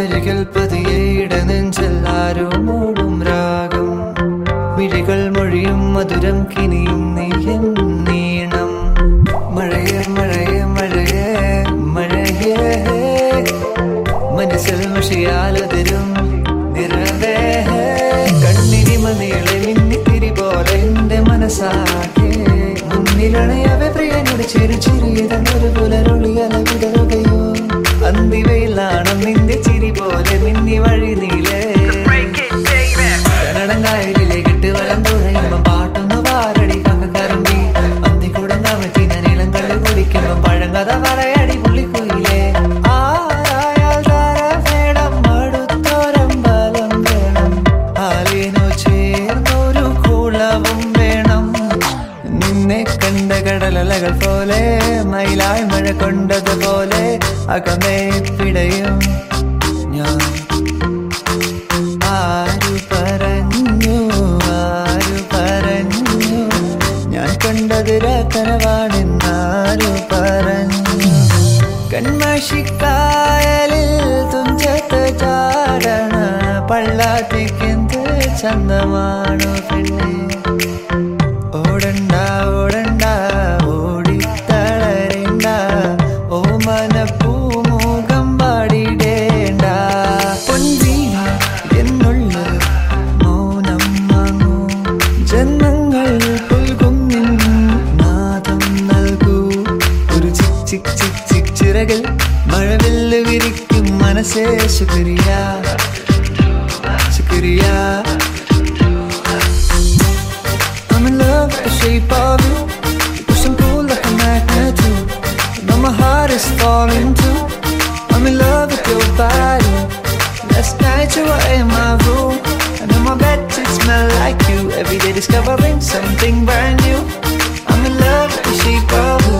അരികിൽ പതിയേയുടെ നെഞ്ചൽ ആരോ മൂടും രാഗം. മിഴികൾ മൊഴിയും മധുരം കിനിയും നീയും നീണം. മഴയെ മഴയെ മഴയെ മഴയേ. മനസ്സിൽ മഷിയാലതിരും നിറവേ. കണ്ണിരിമനീളെ മിന്നിത്തിരി പോലെ എന്റെ മനസ്സാകെ. മുന്നിലണയവെ പ്രിയനോട് ചെറിയ ചെറിയതെന്നൊരു പുലർ മിന്നി വഴി നീലേ. കന്നടങ്കായലിലെ കെട്ട് വലം തുഴയുമ്പോ പാട്ടൊന്ന് പാരടി കക്കറമ്പി അന്തി കൂടങ്ങാ വെച്ച് ഞാൻ ഇളം കള്ളു കുടിക്കുമ്പോ പഴങ്കഥ പറയടി പുള്ളിക്കുയിലേ. ആരായാൽ വേണം. ആലിനു ചേർന്നൊരു കുളവും വേണം. നിന്നെ കണ്ട കടലലകൾ പോലെ മയിലായി മഴ കൊണ്ടതുപോലെ അകമേ പിടയും ഞാൻ കണ്ടത് കനവാണെന്നാരു പറഞ്ഞു. കൺമഷിക്കായലിൽ തുഞ്ചത്ത് ചാടണ പള്ളാത്തിക്കെന്ത് ചന്തമാണോ പെണ്ണേ? ഓടണ്ട ഓടണ്ട ഓടിത്തളരണ്ട ഓ മനപ്പൂമുഖം പാടിടേണ്ട. പൊൻവീണ എന്നുള്ള മൗനം വാങ്ങൂ. ജന്മങ്ങൾ ചിക് ചിക് ചിക് ചിറകിൽ മഴവില്ല് വിരിക്കും മനസ്സേ. ശുക്രിയ. ശുക്രിയ. I'm in love with the shape of you. You push and pull like a magnet do Now my heart is falling too. I'm in love with your body. Last night you were in my room. And in my bed it smelled like you. Every day discovering something brand new. I'm in love with the shape of you.